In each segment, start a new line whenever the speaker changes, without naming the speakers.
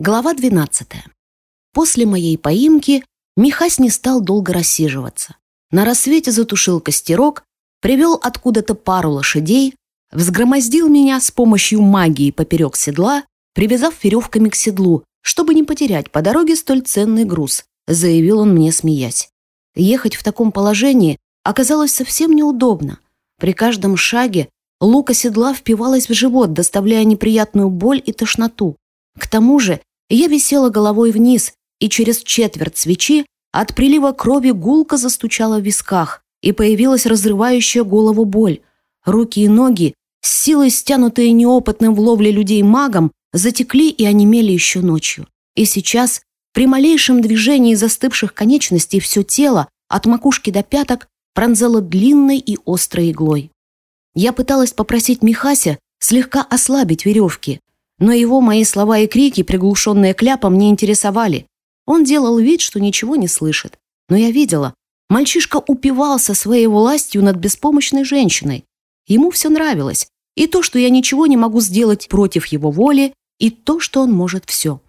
Глава 12. После моей поимки Михась не стал долго рассиживаться. На рассвете затушил костерок, привел откуда-то пару лошадей, взгромоздил меня с помощью магии поперек седла, привязав веревками к седлу, чтобы не потерять по дороге столь ценный груз, заявил он мне, смеясь. Ехать в таком положении оказалось совсем неудобно. При каждом шаге лука седла впивалась в живот, доставляя неприятную боль и тошноту. К тому же я висела головой вниз, и через четверть свечи от прилива крови гулко застучала в висках, и появилась разрывающая голову боль. Руки и ноги, с силой стянутые неопытным в ловле людей магом, затекли и онемели еще ночью. И сейчас, при малейшем движении застывших конечностей, все тело, от макушки до пяток, пронзало длинной и острой иглой. Я пыталась попросить Михася слегка ослабить веревки, но его мои слова и крики, приглушенные кляпом, не интересовали. Он делал вид, что ничего не слышит. Но я видела, мальчишка упивался своей властью над беспомощной женщиной. Ему все нравилось. И то, что я ничего не могу сделать против его воли, и то, что он может все.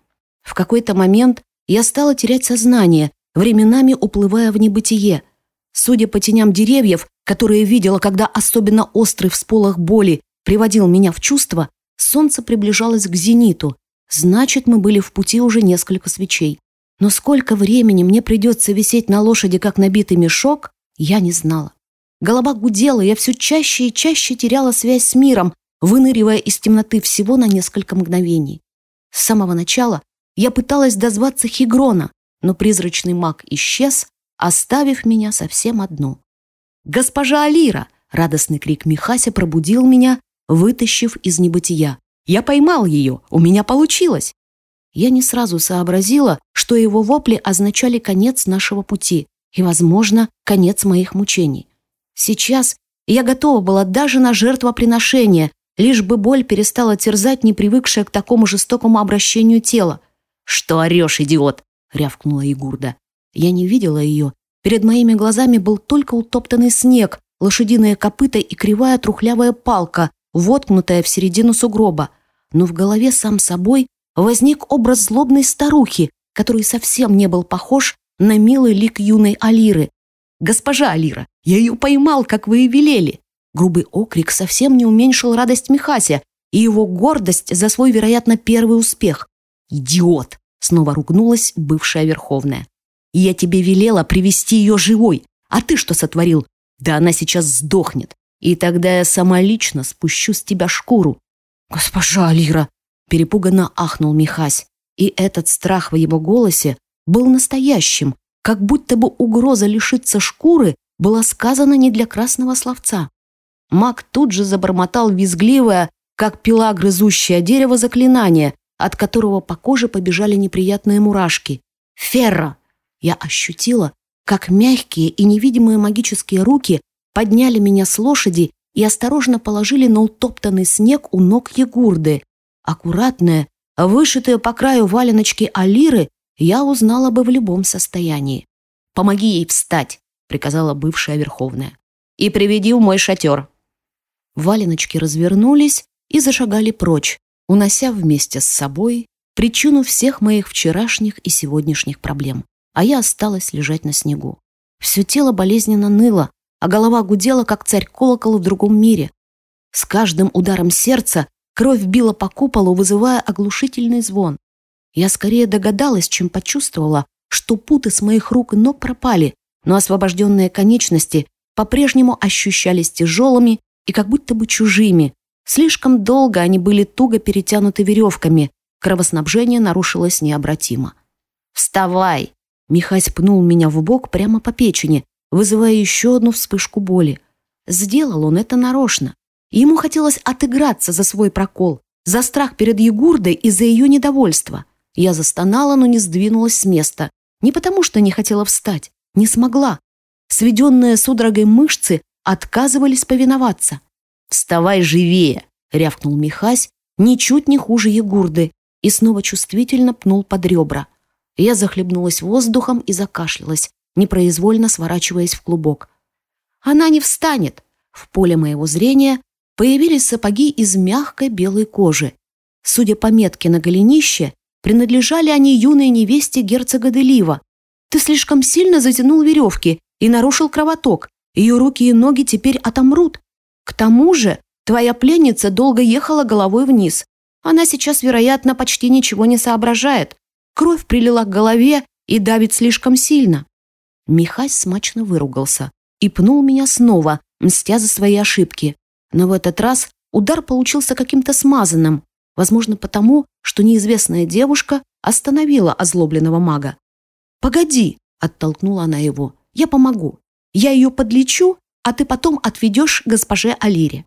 В какой-то момент я стала терять сознание, временами уплывая в небытие. Судя по теням деревьев, которые видела, когда особенно острый всполох боли приводил меня в чувство, Солнце приближалось к зениту. Значит, мы были в пути уже несколько свечей. Но сколько времени мне придется висеть на лошади, как набитый мешок, я не знала. Голова гудела, я все чаще и чаще теряла связь с миром, выныривая из темноты всего на несколько мгновений. С самого начала я пыталась дозваться Хигрона, но призрачный маг исчез, оставив меня совсем одну. «Госпожа Алира!» — радостный крик Михася пробудил меня, вытащив из небытия. «Я поймал ее! У меня получилось!» Я не сразу сообразила, что его вопли означали конец нашего пути и, возможно, конец моих мучений. Сейчас я готова была даже на жертвоприношение, лишь бы боль перестала терзать непривыкшее к такому жестокому обращению тело. «Что орешь, идиот?» — рявкнула Егурда. Я не видела ее. Перед моими глазами был только утоптанный снег, лошадиные копыта и кривая трухлявая палка, воткнутая в середину сугроба, но в голове сам собой возник образ злобной старухи, который совсем не был похож на милый лик юной Алиры. «Госпожа Алира, я ее поймал, как вы и велели!» Грубый окрик совсем не уменьшил радость Михася и его гордость за свой, вероятно, первый успех. «Идиот!» — снова ругнулась бывшая Верховная. «Я тебе велела привести ее живой, а ты что сотворил? Да она сейчас сдохнет и тогда я сама лично спущу с тебя шкуру». «Госпожа Алира!» — перепуганно ахнул Михась. И этот страх в его голосе был настоящим, как будто бы угроза лишиться шкуры была сказана не для красного словца. Маг тут же забормотал визгливое, как пила, грызущее дерево, заклинание, от которого по коже побежали неприятные мурашки. «Ферра!» Я ощутила, как мягкие и невидимые магические руки подняли меня с лошади и осторожно положили на утоптанный снег у ног Егурды. Аккуратная, вышитая по краю валеночки Алиры, я узнала бы в любом состоянии. «Помоги ей встать», — приказала бывшая Верховная. «И приведи в мой шатер». Валеночки развернулись и зашагали прочь, унося вместе с собой причину всех моих вчерашних и сегодняшних проблем. А я осталась лежать на снегу. Все тело болезненно ныло, а голова гудела, как царь колокола в другом мире. С каждым ударом сердца кровь била по куполу, вызывая оглушительный звон. Я скорее догадалась, чем почувствовала, что путы с моих рук и ног пропали, но освобожденные конечности по-прежнему ощущались тяжелыми и как будто бы чужими. Слишком долго они были туго перетянуты веревками, кровоснабжение нарушилось необратимо. «Вставай!» Михась пнул меня в бок прямо по печени, вызывая еще одну вспышку боли. Сделал он это нарочно. Ему хотелось отыграться за свой прокол, за страх перед Егурдой и за ее недовольство. Я застонала, но не сдвинулась с места. Не потому, что не хотела встать. Не смогла. Сведенные судорогой мышцы отказывались повиноваться. «Вставай живее!» — рявкнул Михась, ничуть не хуже Егурды, и снова чувствительно пнул под ребра. Я захлебнулась воздухом и закашлялась, непроизвольно сворачиваясь в клубок. «Она не встанет!» В поле моего зрения появились сапоги из мягкой белой кожи. Судя по метке на голенище, Принадлежали они юной невесте герцога Делива. Ты слишком сильно затянул веревки и нарушил кровоток. Ее руки и ноги теперь отомрут. К тому же твоя пленница долго ехала головой вниз. Она сейчас, вероятно, почти ничего не соображает. Кровь прилила к голове и давит слишком сильно. Михась смачно выругался и пнул меня снова, мстя за свои ошибки. Но в этот раз удар получился каким-то смазанным, возможно, потому, что неизвестная девушка остановила озлобленного мага. «Погоди!» – оттолкнула она его. «Я помогу. Я ее подлечу, а ты потом отведешь госпоже Алире».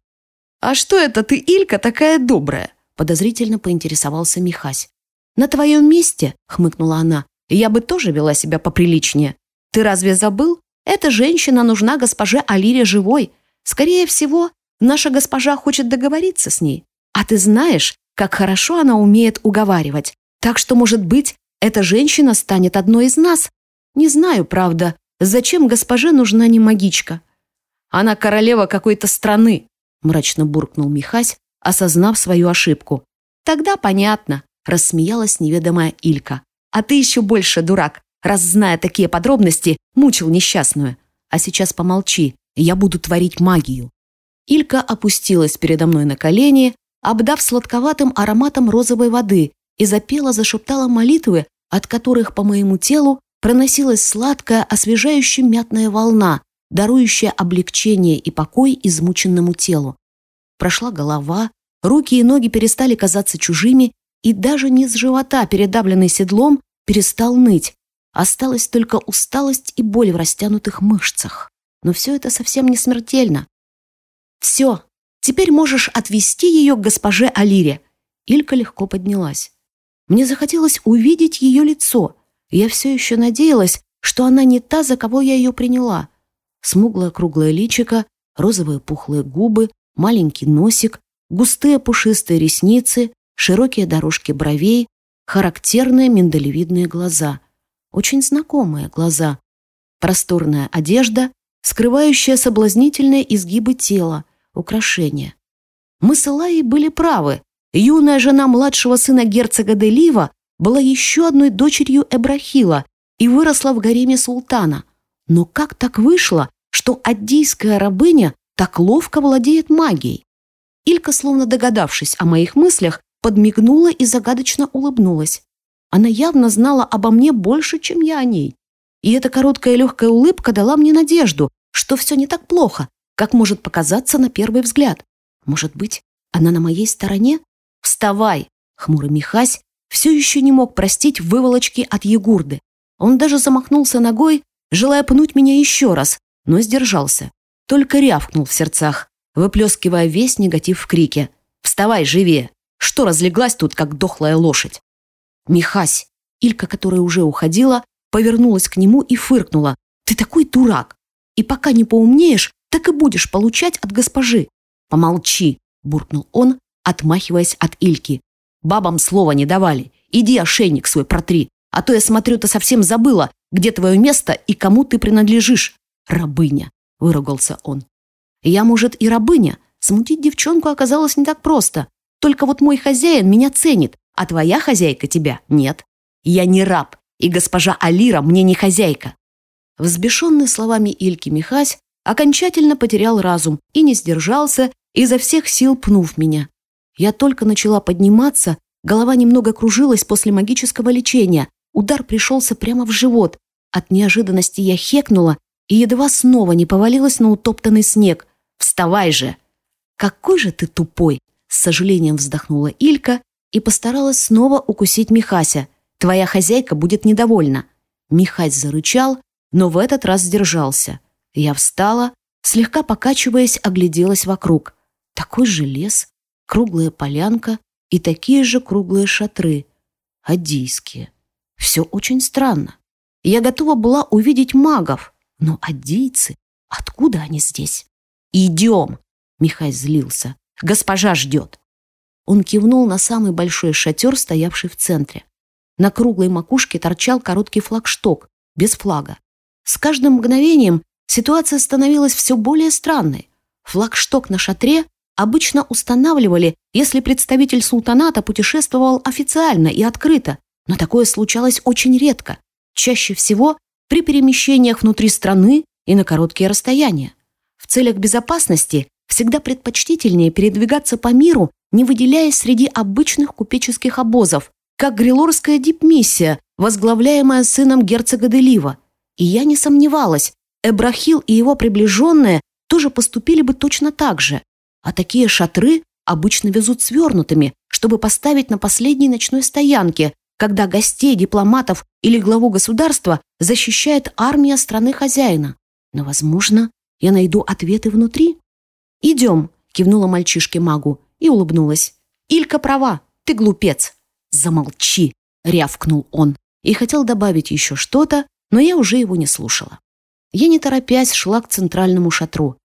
«А что это ты, Илька, такая добрая?» – подозрительно поинтересовался Михась. «На твоем месте», – хмыкнула она, – «я бы тоже вела себя поприличнее. Ты разве забыл? Эта женщина нужна госпоже Алире живой. Скорее всего, наша госпожа хочет договориться с ней. А ты знаешь, как хорошо она умеет уговаривать. Так что, может быть, эта женщина станет одной из нас. Не знаю, правда, зачем госпоже нужна не магичка. Она королева какой-то страны, мрачно буркнул Михась, осознав свою ошибку. Тогда понятно, рассмеялась неведомая Илька. А ты еще больше дурак, раз, зная такие подробности, мучил несчастную. А сейчас помолчи, я буду творить магию. Илька опустилась передо мной на колени, обдав сладковатым ароматом розовой воды, и запела, зашептала молитвы, от которых по моему телу проносилась сладкая, освежающая мятная волна, дарующая облегчение и покой измученному телу. Прошла голова, руки и ноги перестали казаться чужими, и даже низ живота, передавленный седлом, перестал ныть. Осталась только усталость и боль в растянутых мышцах. Но все это совсем не смертельно. «Все, теперь можешь отвести ее к госпоже Алире». Илька легко поднялась. Мне захотелось увидеть ее лицо. Я все еще надеялась, что она не та, за кого я ее приняла. Смуглое круглое личико, розовые пухлые губы, маленький носик, густые пушистые ресницы, широкие дорожки бровей, характерные миндалевидные глаза. Очень знакомые глаза. Просторная одежда, скрывающая соблазнительные изгибы тела, украшения. Мы с Элайей были правы. Юная жена младшего сына герцога Делива была еще одной дочерью Эбрахила и выросла в гареме султана. Но как так вышло, что аддийская рабыня так ловко владеет магией? Илька, словно догадавшись о моих мыслях, подмигнула и загадочно улыбнулась. Она явно знала обо мне больше, чем я о ней. И эта короткая легкая улыбка дала мне надежду, что все не так плохо, как может показаться на первый взгляд. Может быть, она на моей стороне? Вставай! Хмурый Михась все еще не мог простить выволочки от Егурды. Он даже замахнулся ногой, желая пнуть меня еще раз, но сдержался. Только рявкнул в сердцах, выплескивая весь негатив в крике. «Вставай, живее! Что разлеглась тут, как дохлая лошадь?» «Михась!» Илька, которая уже уходила, повернулась к нему и фыркнула. «Ты такой дурак! И пока не поумнеешь, так и будешь получать от госпожи». «Помолчи!» – буркнул он, отмахиваясь от Ильки. «Бабам слова не давали. Иди ошейник свой протри, а то я смотрю, ты совсем забыла, где твое место и кому ты принадлежишь. Рабыня!» – выругался он. «Я, может, и рабыня. Смутить девчонку оказалось не так просто. Только вот мой хозяин меня ценит, а твоя хозяйка тебя нет. Я не раб, и госпожа Алира мне не хозяйка». Взбешенный словами Ильки Михась окончательно потерял разум и не сдержался, изо всех сил пнув меня. Я только начала подниматься, голова немного кружилась после магического лечения, удар пришелся прямо в живот. От неожиданности я хекнула и едва снова не повалилась на утоптанный снег. «Вставай же!» «Какой же ты тупой!» С сожалением вздохнула Илька и постаралась снова укусить Михася. «Твоя хозяйка будет недовольна». Михась зарычал, но в этот раз сдержался. Я встала, слегка покачиваясь, огляделась вокруг. Такой же лес, круглая полянка и такие же круглые шатры. Аддийские. Все очень странно. Я готова была увидеть магов, но аддийцы, откуда они здесь? «Идем!» — Михай злился. «Госпожа ждет!» Он кивнул на самый большой шатер, стоявший в центре. На круглой макушке торчал короткий флагшток, без флага. С каждым мгновением ситуация становилась все более странной. Флагшток на шатре обычно устанавливали, если представитель султаната путешествовал официально и открыто, но такое случалось очень редко, чаще всего при перемещениях внутри страны и на короткие расстояния. В целях безопасности всегда предпочтительнее передвигаться по миру, не выделяясь среди обычных купеческих обозов, как грилорская дипмиссия, возглавляемая сыном герцога Делива. И я не сомневалась, Эбрахил и его приближенные тоже поступили бы точно так же. А такие шатры обычно везут свернутыми, чтобы поставить на последней ночной стоянке, когда гостей, дипломатов или главу государства защищает армия страны хозяина. Но, возможно, я найду ответы внутри. «Идем», — кивнула мальчишке магу и улыбнулась. «Илька права, ты глупец». «Замолчи», — рявкнул он и хотел добавить еще что-то, но я уже его не слушала. Я, не торопясь, шла к центральному шатру.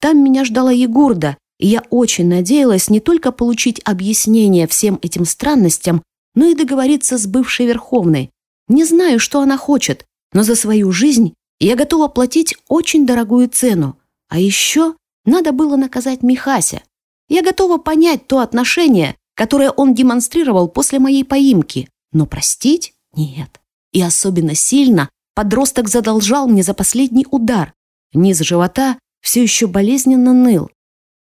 Там меня ждала Егорда, и я очень надеялась не только получить объяснение всем этим странностям, но и договориться с бывшей Верховной. Не знаю, что она хочет, но за свою жизнь я готова платить очень дорогую цену. А еще надо было наказать Михася. Я готова понять то отношение, которое он демонстрировал после моей поимки, но простить – нет. И особенно сильно подросток задолжал мне за последний удар. Низ живота все еще болезненно ныл.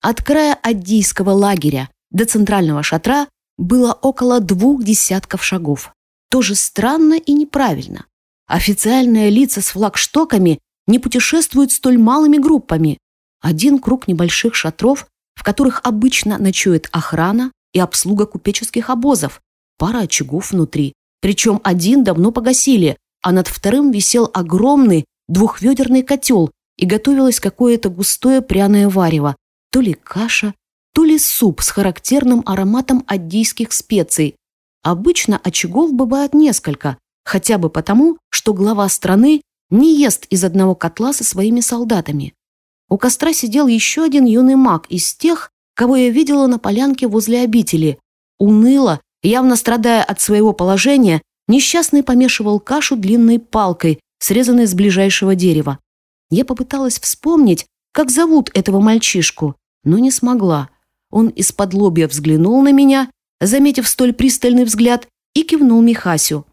От края аддийского лагеря до центрального шатра было около двух десятков шагов. Тоже странно и неправильно. Официальные лица с флагштоками не путешествуют столь малыми группами. Один круг небольших шатров, в которых обычно ночует охрана и обслуга купеческих обозов, пара очагов внутри. Причем один давно погасили, а над вторым висел огромный двухведерный котел и готовилось какое-то густое пряное варево, то ли каша, то ли суп с характерным ароматом аддийских специй. Обычно очагов бывает несколько, хотя бы потому, что глава страны не ест из одного котла со своими солдатами. У костра сидел еще один юный маг из тех, кого я видела на полянке возле обители. Уныло, явно страдая от своего положения, несчастный помешивал кашу длинной палкой, срезанной с ближайшего дерева. Я попыталась вспомнить, как зовут этого мальчишку, но не смогла. Он из-под лобья взглянул на меня, заметив столь пристальный взгляд, и кивнул Михасю.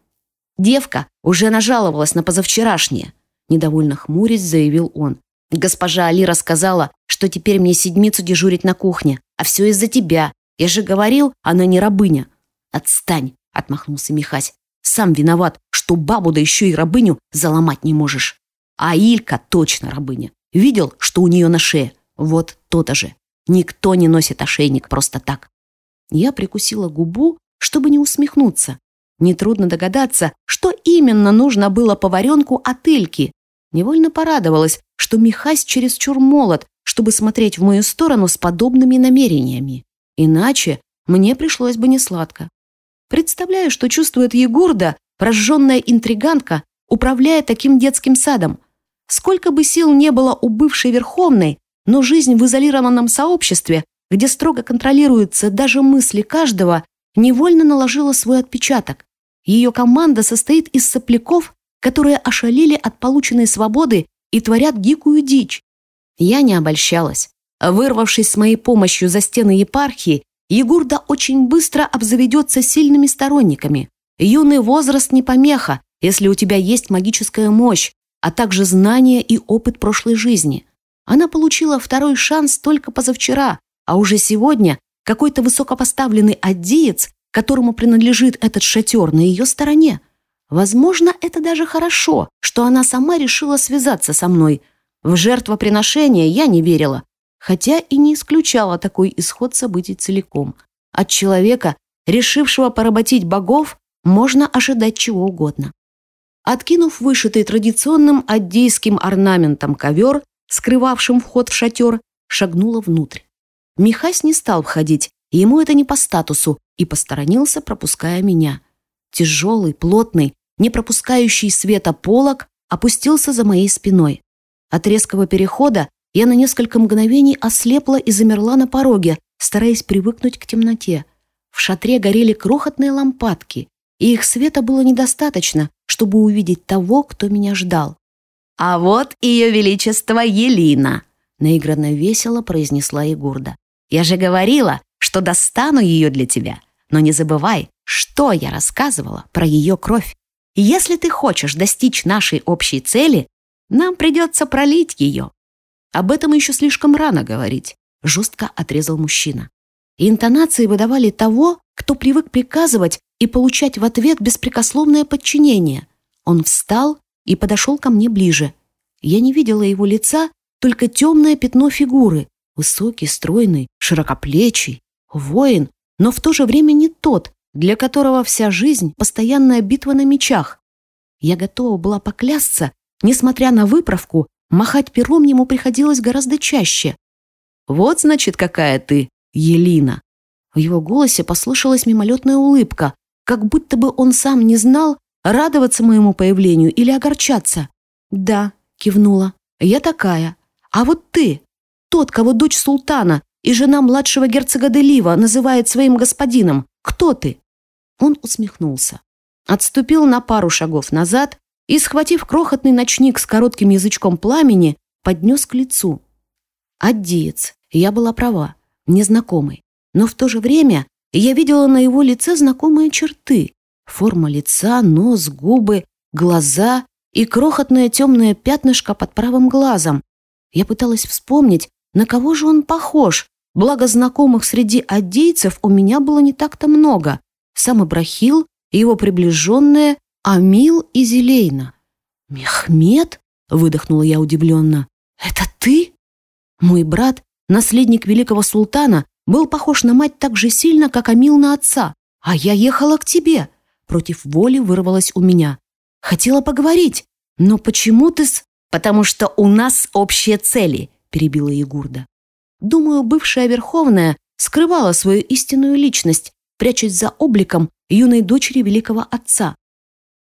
«Девка уже нажаловалась на позавчерашнее», – недовольно хмурясь заявил он. «Госпожа Али рассказала, что теперь мне седмицу дежурить на кухне, а все из-за тебя. Я же говорил, она не рабыня». «Отстань», – отмахнулся Михась. «Сам виноват, что бабу да еще и рабыню заломать не можешь». А Илька точно рабыня. Видел, что у нее на шее? Вот то-то же. Никто не носит ошейник просто так. Я прикусила губу, чтобы не усмехнуться. Нетрудно догадаться, что именно нужно было поваренку от Ильки. Невольно порадовалась, что Михась чересчур молод, чтобы смотреть в мою сторону с подобными намерениями. Иначе мне пришлось бы несладко. Представляю, что чувствует Егорда, прожженная интриганка, управляя таким детским садом. Сколько бы сил не было у бывшей Верховной, но жизнь в изолированном сообществе, где строго контролируются даже мысли каждого, невольно наложила свой отпечаток. Ее команда состоит из сопляков, которые ошалели от полученной свободы и творят дикую дичь. Я не обольщалась. Вырвавшись с моей помощью за стены епархии, Егурда очень быстро обзаведется сильными сторонниками. Юный возраст не помеха, если у тебя есть магическая мощь, а также знания и опыт прошлой жизни. Она получила второй шанс только позавчера, а уже сегодня какой-то высокопоставленный аддиец, которому принадлежит этот шатер, на ее стороне. Возможно, это даже хорошо, что она сама решила связаться со мной. В жертвоприношение я не верила, хотя и не исключала такой исход событий целиком. От человека, решившего поработить богов, можно ожидать чего угодно. Откинув вышитый традиционным аддейским орнаментом ковер, скрывавшим вход в шатер, шагнула внутрь. Михась не стал входить, ему это не по статусу, и посторонился, пропуская меня. Тяжелый, плотный, не пропускающий света полог опустился за моей спиной. От резкого перехода я на несколько мгновений ослепла и замерла на пороге, стараясь привыкнуть к темноте. В шатре горели крохотные лампадки, и их света было недостаточно, чтобы увидеть того, кто меня ждал. «А вот ее величество Елина!» наигранно весело произнесла Егорда. Я же говорила, что достану ее для тебя. Но не забывай, что я рассказывала про ее кровь. Если ты хочешь достичь нашей общей цели, нам придется пролить ее. Об этом еще слишком рано говорить, жестко отрезал мужчина. И интонации выдавали того, кто привык приказывать и получать в ответ беспрекословное подчинение. Он встал и подошел ко мне ближе. Я не видела его лица, только темное пятно фигуры. Высокий, стройный, широкоплечий, воин, но в то же время не тот, для которого вся жизнь — постоянная битва на мечах. Я готова была поклясться, несмотря на выправку, махать пером ему приходилось гораздо чаще. «Вот, значит, какая ты, Елина!» В его голосе послышалась мимолетная улыбка, как будто бы он сам не знал, радоваться моему появлению или огорчаться. «Да», — кивнула, — «я такая. А вот ты, тот, кого дочь султана и жена младшего герцога Делива называет своим господином, кто ты?» Он усмехнулся, отступил на пару шагов назад и, схватив крохотный ночник с коротким язычком пламени, поднес к лицу. Аддиец, я была права, незнакомый. Но в то же время я видела на его лице знакомые черты. Форма лица, нос, губы, глаза и крохотное темное пятнышко под правым глазом. Я пыталась вспомнить, на кого же он похож, благо знакомых среди аддейцев у меня было не так-то много. Сам Ибрахил и его приближенные Амил и Зелейна. «Мехмед?» — выдохнула я удивленно. «Это ты?» Мой брат, наследник великого султана, был похож на мать так же сильно, как Амил на отца. А я ехала к тебе. Против воли вырвалась у меня. Хотела поговорить, но почему ты с... «Потому что у нас общие цели», — перебила Егурда. Думаю, бывшая Верховная скрывала свою истинную личность, прячась за обликом юной дочери великого отца.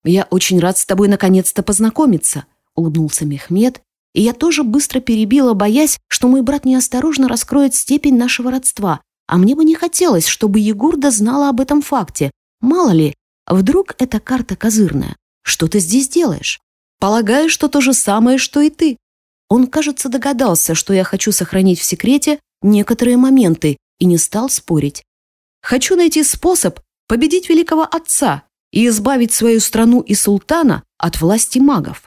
«Я очень рад с тобой наконец-то познакомиться», — улыбнулся Мехмед, и я тоже быстро перебила, боясь, что мой брат неосторожно раскроет степень нашего родства, а мне бы не хотелось, чтобы Егурда знала об этом факте. Мало ли, вдруг эта карта козырная. Что ты здесь делаешь? Полагаю, что то же самое, что и ты. Он, кажется, догадался, что я хочу сохранить в секрете некоторые моменты и не стал спорить. Хочу найти способ победить великого отца и избавить свою страну и султана от власти магов.